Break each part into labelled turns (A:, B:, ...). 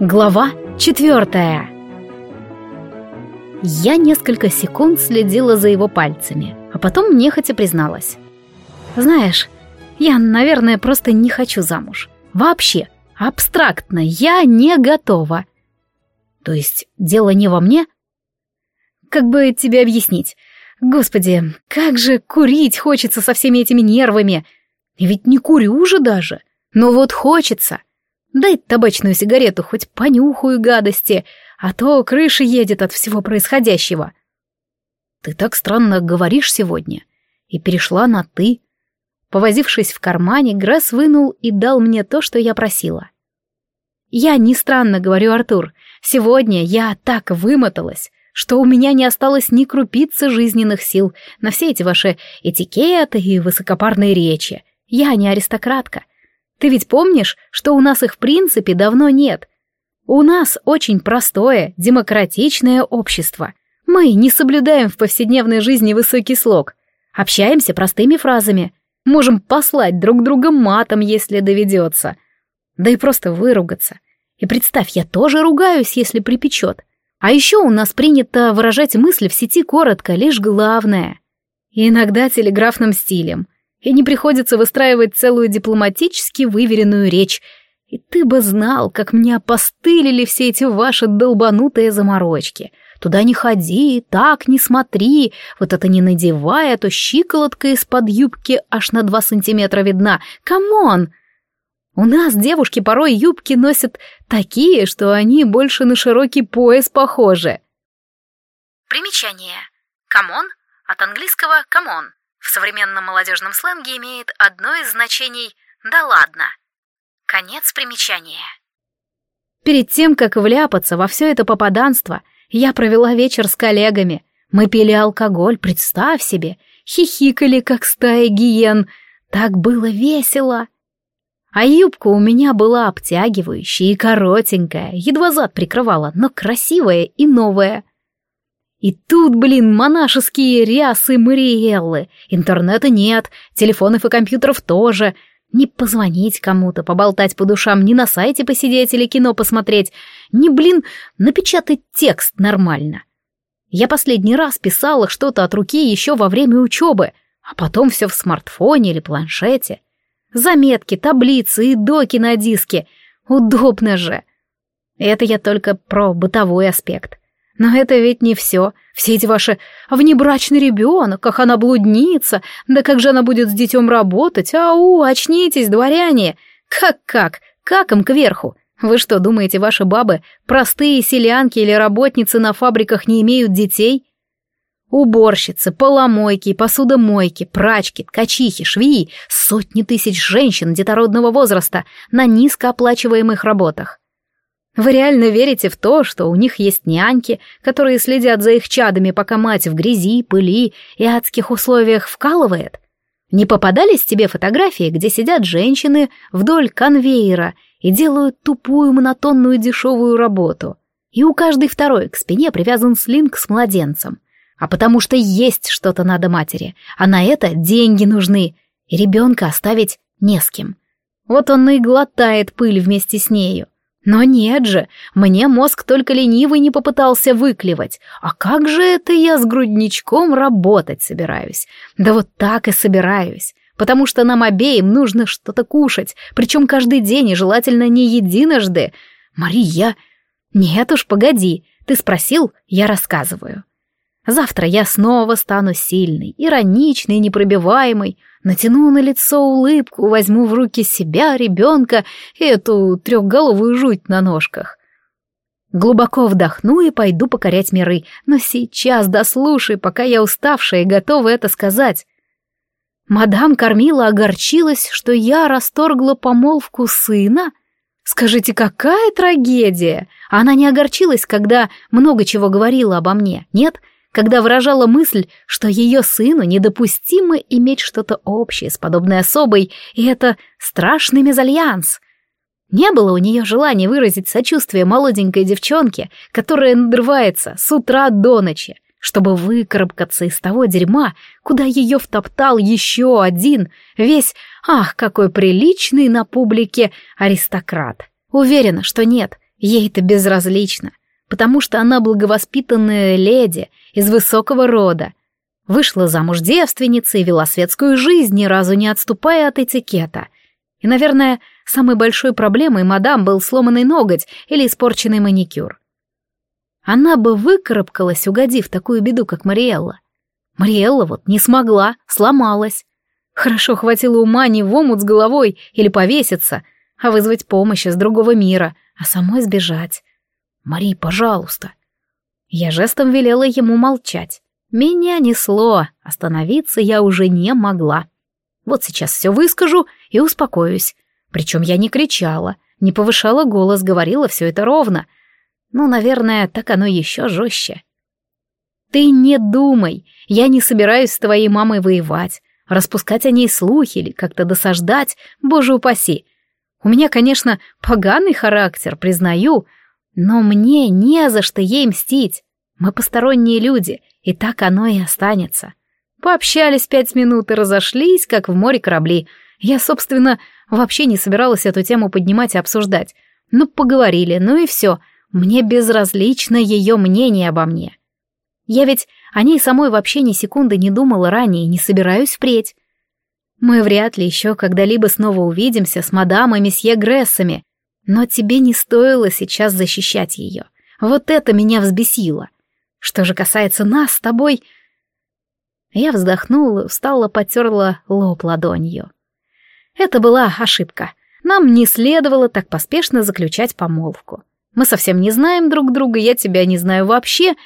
A: Глава четвертая. Я несколько секунд следила за его пальцами, а потом нехотя призналась. «Знаешь, я, наверное, просто не хочу замуж. Вообще, абстрактно, я не готова». «То есть дело не во мне?» «Как бы тебе объяснить? Господи, как же курить хочется со всеми этими нервами! Ведь не курю уже даже, но вот хочется. Дай табачную сигарету, хоть понюхаю гадости, а то крыша едет от всего происходящего. Ты так странно говоришь сегодня. И перешла на «ты». Повозившись в кармане, Гресс вынул и дал мне то, что я просила. Я не странно говорю, Артур. Сегодня я так вымоталась, что у меня не осталось ни крупицы жизненных сил на все эти ваши этикеты и высокопарные речи. Я не аристократка. Ты ведь помнишь, что у нас их в принципе давно нет? У нас очень простое, демократичное общество. Мы не соблюдаем в повседневной жизни высокий слог. Общаемся простыми фразами. Можем послать друг друга матом, если доведется. Да и просто выругаться. И представь, я тоже ругаюсь, если припечет. А еще у нас принято выражать мысли в сети коротко, лишь главное. И иногда телеграфным стилем — и не приходится выстраивать целую дипломатически выверенную речь. И ты бы знал, как мне опостылили все эти ваши долбанутые заморочки. Туда не ходи, так не смотри, вот это не надевай, а то щиколотка из-под юбки аж на два сантиметра видна. Come on! У нас девушки порой юбки носят такие, что они больше на широкий пояс похожи.
B: Примечание. Камон от английского come on в современном молодежном сленге имеет одно из значений «да ладно». Конец примечания.
A: Перед тем, как вляпаться во все это попаданство, я провела вечер с коллегами. Мы пили алкоголь, представь себе, хихикали, как стая гиен. Так было весело. А юбка у меня была обтягивающая и коротенькая, едва зад прикрывала, но красивая и новая. И тут, блин, монашеские рясы Мариэллы. Интернета нет, телефонов и компьютеров тоже. Не позвонить кому-то, поболтать по душам, не на сайте посидеть или кино посмотреть, не, блин, напечатать текст нормально. Я последний раз писала что-то от руки еще во время учебы, а потом все в смартфоне или планшете. Заметки, таблицы и доки на диске. Удобно же. Это я только про бытовой аспект. Но это ведь не все. Все эти ваши «внебрачный ребенок», «как она блудница», «да как же она будет с детем работать», «ау, очнитесь, дворяне». Как-как? Как им кверху? Вы что, думаете, ваши бабы, простые селянки или работницы на фабриках не имеют детей? Уборщицы, поломойки, посудомойки, прачки, ткачихи, швеи, сотни тысяч женщин детородного возраста на низкооплачиваемых работах. Вы реально верите в то, что у них есть няньки, которые следят за их чадами, пока мать в грязи, пыли и адских условиях вкалывает? Не попадались тебе фотографии, где сидят женщины вдоль конвейера и делают тупую монотонную дешевую работу? И у каждой второй к спине привязан слинг с младенцем. А потому что есть что-то надо матери, а на это деньги нужны, и ребенка оставить не с кем. Вот он и глотает пыль вместе с нею. Но нет же, мне мозг только ленивый не попытался выклевать. А как же это я с грудничком работать собираюсь? Да вот так и собираюсь. Потому что нам обеим нужно что-то кушать, причем каждый день и желательно не единожды. Мария... Нет уж, погоди, ты спросил, я рассказываю. Завтра я снова стану сильной, ироничной, непробиваемой, Натяну на лицо улыбку, возьму в руки себя, ребенка и эту трехголовую жуть на ножках. Глубоко вдохну и пойду покорять миры, но сейчас дослушай, пока я уставшая и готова это сказать. Мадам Кормила огорчилась, что я расторгла помолвку сына. Скажите, какая трагедия! Она не огорчилась, когда много чего говорила обо мне, нет? — когда выражала мысль, что ее сыну недопустимо иметь что-то общее с подобной особой, и это страшный мезальянс. Не было у нее желания выразить сочувствие молоденькой девчонке, которая надрывается с утра до ночи, чтобы выкарабкаться из того дерьма, куда ее втоптал еще один, весь, ах, какой приличный на публике аристократ. Уверена, что нет, Ей это безразлично, потому что она благовоспитанная леди из высокого рода, вышла замуж девственницей вела светскую жизнь, ни разу не отступая от этикета. И, наверное, самой большой проблемой мадам был сломанный ноготь или испорченный маникюр. Она бы выкарабкалась, угодив такую беду, как Мариэлла. Мариэлла вот не смогла, сломалась. Хорошо хватило ума не в омут с головой или повеситься, а вызвать помощь из другого мира, а самой сбежать. «Мари, пожалуйста». Я жестом велела ему молчать. Меня несло, остановиться я уже не могла. Вот сейчас все выскажу и успокоюсь. Причем я не кричала, не повышала голос, говорила все это ровно. Ну, наверное, так оно еще жестче. Ты не думай, я не собираюсь с твоей мамой воевать распускать о ней слухи или как-то досаждать, боже упаси. У меня, конечно, поганый характер, признаю, но мне не за что ей мстить. Мы посторонние люди, и так оно и останется. Пообщались пять минут и разошлись, как в море корабли. Я, собственно, вообще не собиралась эту тему поднимать и обсуждать. Ну, поговорили, ну и все. Мне безразлично ее мнение обо мне. Я ведь о ней самой вообще ни секунды не думала ранее и не собираюсь впредь. Мы вряд ли еще когда-либо снова увидимся с мадам и месье Грессами, но тебе не стоило сейчас защищать ее. Вот это меня взбесило. Что же касается нас с тобой... Я вздохнула, встала, потерла лоб ладонью. Это была ошибка. Нам не следовало так поспешно заключать помолвку. Мы совсем не знаем друг друга, я тебя не знаю вообще,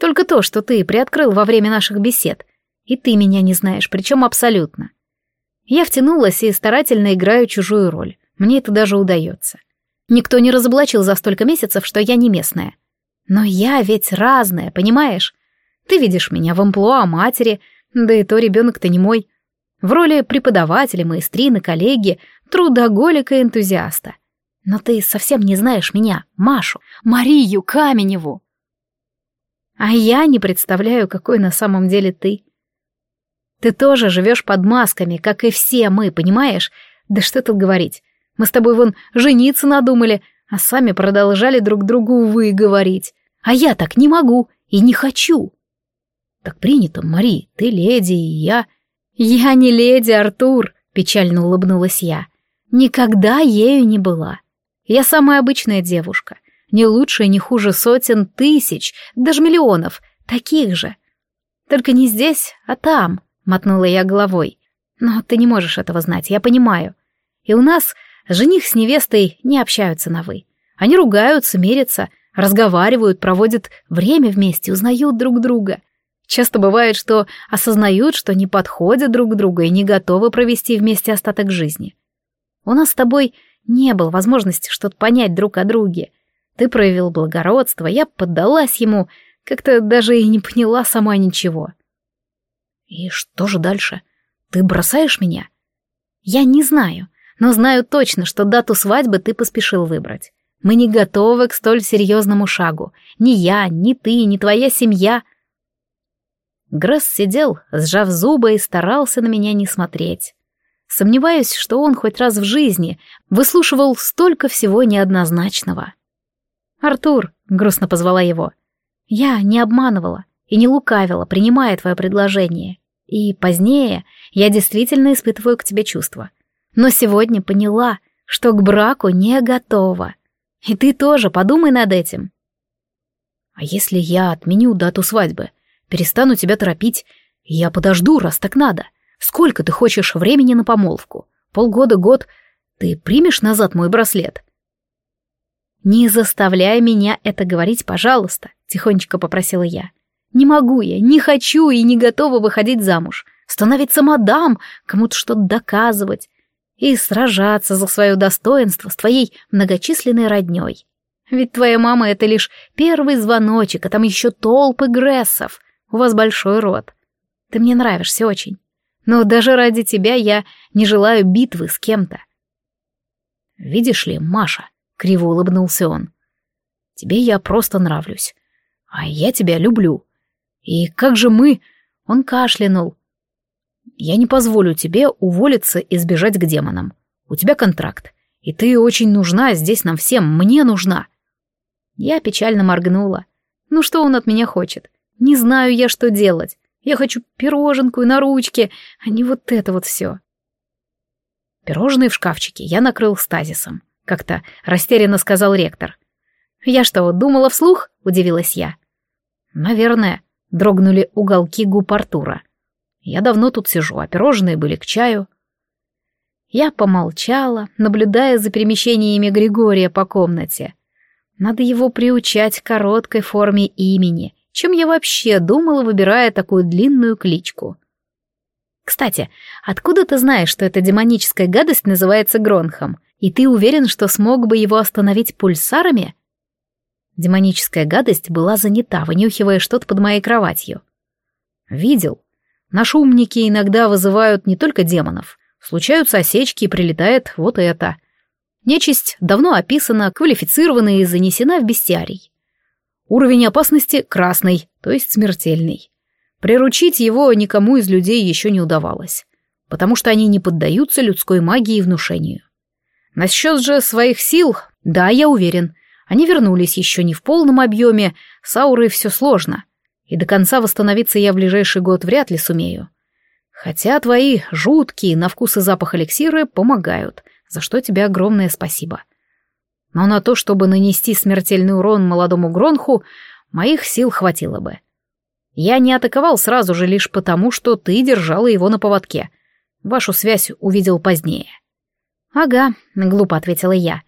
A: только то, что ты приоткрыл во время наших бесед. И ты меня не знаешь, причем абсолютно. Я втянулась и старательно играю чужую роль. Мне это даже удается. Никто не разоблачил за столько месяцев, что я не местная. Но я ведь разная, понимаешь? Ты видишь меня в амплуа матери, да и то ребенок-то не мой. В роли преподавателя, маэстрины, коллеги, трудоголика и энтузиаста. Но ты совсем не знаешь меня, Машу, Марию Каменеву. А я не представляю, какой на самом деле ты. Ты тоже живешь под масками, как и все мы, понимаешь? Да что тут говорить. Мы с тобой вон жениться надумали, а сами продолжали друг другу «вы» говорить. А я так не могу и не хочу. Так принято, Мари, ты леди, и я... Я не леди, Артур, печально улыбнулась я. Никогда ею не была. Я самая обычная девушка не лучше и не хуже сотен тысяч, даже миллионов, таких же. Только не здесь, а там, мотнула я головой. Но ты не можешь этого знать, я понимаю. И у нас жених с невестой не общаются на «вы». Они ругаются, мирятся, разговаривают, проводят время вместе, узнают друг друга. Часто бывает, что осознают, что не подходят друг к другу и не готовы провести вместе остаток жизни. У нас с тобой не было возможности что-то понять друг о друге, ты проявил благородство, я поддалась ему, как-то даже и не поняла сама ничего. И что же дальше? Ты бросаешь меня? Я не знаю, но знаю точно, что дату свадьбы ты поспешил выбрать. Мы не готовы к столь серьезному шагу. Ни я, ни ты, ни твоя семья. Гресс сидел, сжав зубы и старался на меня не смотреть. Сомневаюсь, что он хоть раз в жизни выслушивал столько всего неоднозначного. «Артур», — грустно позвала его, — «я не обманывала и не лукавила, принимая твое предложение. И позднее я действительно испытываю к тебе чувства. Но сегодня поняла, что к браку не готова. И ты тоже подумай над этим». «А если я отменю дату свадьбы, перестану тебя торопить, я подожду, раз так надо. Сколько ты хочешь времени на помолвку? Полгода, год. Ты примешь назад мой браслет?» «Не заставляй меня это говорить, пожалуйста», — тихонечко попросила я. «Не могу я, не хочу и не готова выходить замуж, становиться мадам, кому-то что-то доказывать и сражаться за свое достоинство с твоей многочисленной родней. Ведь твоя мама — это лишь первый звоночек, а там еще толпы грессов. У вас большой род. Ты мне нравишься очень. Но даже ради тебя я не желаю битвы с кем-то. Видишь ли, Маша, — криво улыбнулся он. «Тебе я просто нравлюсь. А я тебя люблю. И как же мы...» Он кашлянул. «Я не позволю тебе уволиться и сбежать к демонам. У тебя контракт. И ты очень нужна здесь нам всем, мне нужна. Я печально моргнула. Ну что он от меня хочет? Не знаю я, что делать. Я хочу пироженку и на ручке, а не вот это вот все. Пирожные в шкафчике я накрыл стазисом. Как-то растерянно сказал ректор. «Я что, думала вслух?» — удивилась я. «Наверное», — дрогнули уголки губ Артура. «Я давно тут сижу, а пирожные были к чаю». Я помолчала, наблюдая за перемещениями Григория по комнате. Надо его приучать к короткой форме имени, чем я вообще думала, выбирая такую длинную кличку. Кстати, откуда ты знаешь, что эта демоническая гадость называется Гронхом? И ты уверен, что смог бы его остановить пульсарами? Демоническая гадость была занята, вынюхивая что-то под моей кроватью. Видел. Наши умники иногда вызывают не только демонов. Случаются осечки и прилетает вот это. Нечисть давно описана, квалифицирована и занесена в бестиарий. Уровень опасности красный, то есть смертельный. Приручить его никому из людей еще не удавалось, потому что они не поддаются людской магии и внушению. Насчет же своих сил, да, я уверен, они вернулись еще не в полном объеме, с аурой все сложно, и до конца восстановиться я в ближайший год вряд ли сумею. Хотя твои жуткие на вкус и запах эликсиры помогают, за что тебе огромное спасибо. Но на то, чтобы нанести смертельный урон молодому Гронху, моих сил хватило бы. Я не атаковал сразу же лишь потому, что ты держала его на поводке. Вашу связь увидел позднее. Ага, глупо ответила я.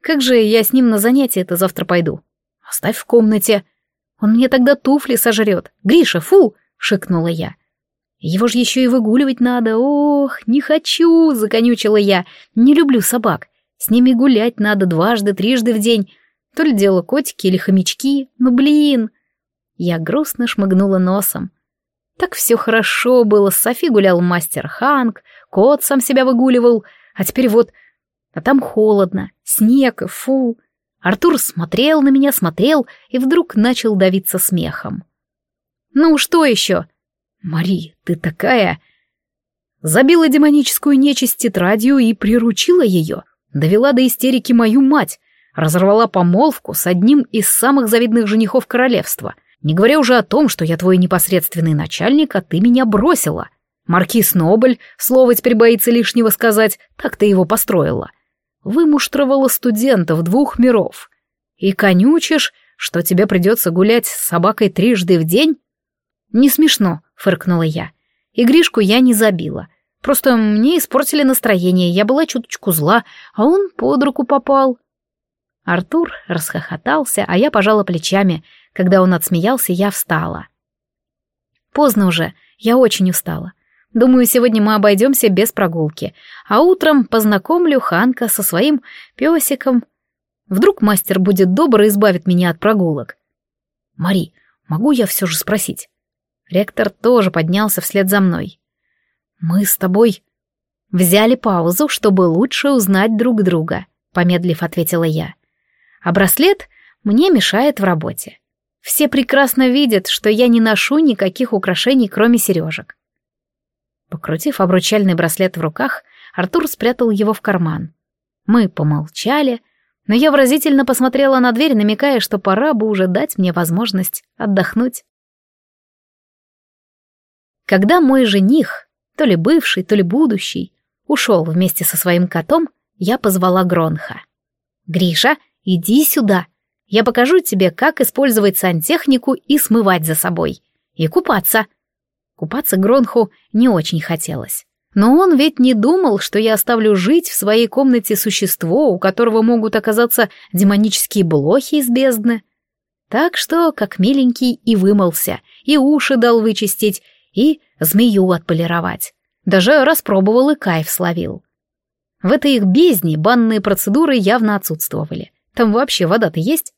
A: Как же я с ним на занятие это завтра пойду? Оставь в комнате. Он мне тогда туфли сожрет. Гриша, фу! шикнула я. Его же еще и выгуливать надо. Ох, не хочу, законючила я. Не люблю собак. С ними гулять надо дважды, трижды в день. То ли дело котики или хомячки. Ну блин, я грустно шмыгнула носом. Так все хорошо было, с Софи гулял мастер Ханг, кот сам себя выгуливал, а теперь вот... А там холодно, снег, фу. Артур смотрел на меня, смотрел, и вдруг начал давиться смехом. «Ну, что еще?» «Мари, ты такая...» Забила демоническую нечисть тетрадью и приручила ее. Довела до истерики мою мать. Разорвала помолвку с одним из самых завидных женихов королевства — не говоря уже о том, что я твой непосредственный начальник, а ты меня бросила. Маркиз Нобль, слово теперь боится лишнего сказать, так ты его построила. Вымуштровала студентов двух миров. И конючишь, что тебе придется гулять с собакой трижды в день? Не смешно, фыркнула я. И Гришку я не забила. Просто мне испортили настроение, я была чуточку зла, а он под руку попал. Артур расхохотался, а я пожала плечами. Когда он отсмеялся, я встала. Поздно уже, я очень устала. Думаю, сегодня мы обойдемся без прогулки, а утром познакомлю Ханка со своим песиком. Вдруг мастер будет добр и избавит меня от прогулок. Мари, могу я все же спросить? Ректор тоже поднялся вслед за мной. Мы с тобой взяли паузу, чтобы лучше узнать друг друга, помедлив ответила я а браслет мне мешает в работе. Все прекрасно видят, что я не ношу никаких украшений, кроме сережек. Покрутив обручальный браслет в руках, Артур спрятал его в карман. Мы помолчали, но я выразительно посмотрела на дверь, намекая, что пора бы уже дать мне возможность отдохнуть. Когда мой жених, то ли бывший, то ли будущий, ушел вместе со своим котом, я позвала Гронха. «Гриша, Иди сюда. Я покажу тебе, как использовать сантехнику и смывать за собой. И купаться. Купаться Гронху не очень хотелось. Но он ведь не думал, что я оставлю жить в своей комнате существо, у которого могут оказаться демонические блохи из бездны. Так что, как миленький, и вымылся, и уши дал вычистить, и змею отполировать. Даже распробовал и кайф словил. В этой их бездне банные процедуры явно отсутствовали. Там вообще вода-то есть?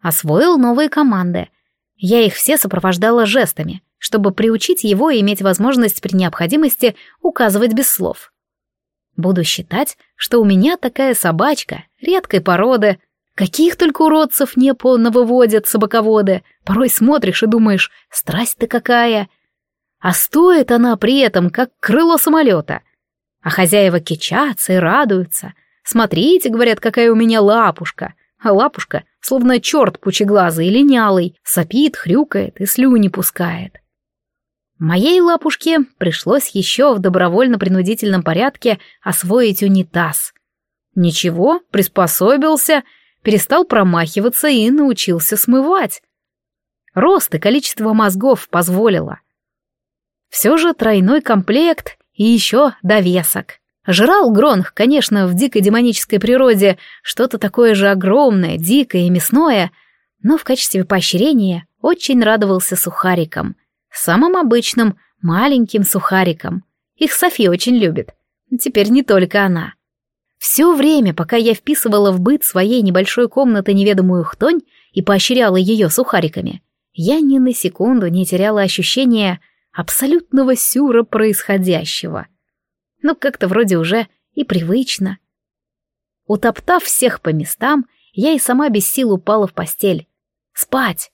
A: Освоил новые команды. Я их все сопровождала жестами, чтобы приучить его иметь возможность при необходимости указывать без слов. Буду считать, что у меня такая собачка, редкой породы. Каких только уродцев не выводят собаководы. Порой смотришь и думаешь, страсть-то какая. А стоит она при этом, как крыло самолета. А хозяева кичатся и радуются — Смотрите, говорят, какая у меня лапушка. А лапушка словно черт пучеглазый и линялый, сопит, хрюкает и слюни пускает. Моей лапушке пришлось еще в добровольно-принудительном порядке освоить унитаз. Ничего, приспособился, перестал промахиваться и научился смывать. Рост и количество мозгов позволило. Все же тройной комплект и еще довесок. Жрал Гронх, конечно, в дикой демонической природе что-то такое же огромное, дикое и мясное, но в качестве поощрения очень радовался сухарикам. Самым обычным, маленьким сухарикам. Их Софи очень любит. Теперь не только она. Все время, пока я вписывала в быт своей небольшой комнаты неведомую хтонь и поощряла ее сухариками, я ни на секунду не теряла ощущения абсолютного сюра происходящего — но как-то вроде уже и привычно. Утоптав всех по местам, я и сама без сил упала в постель. Спать!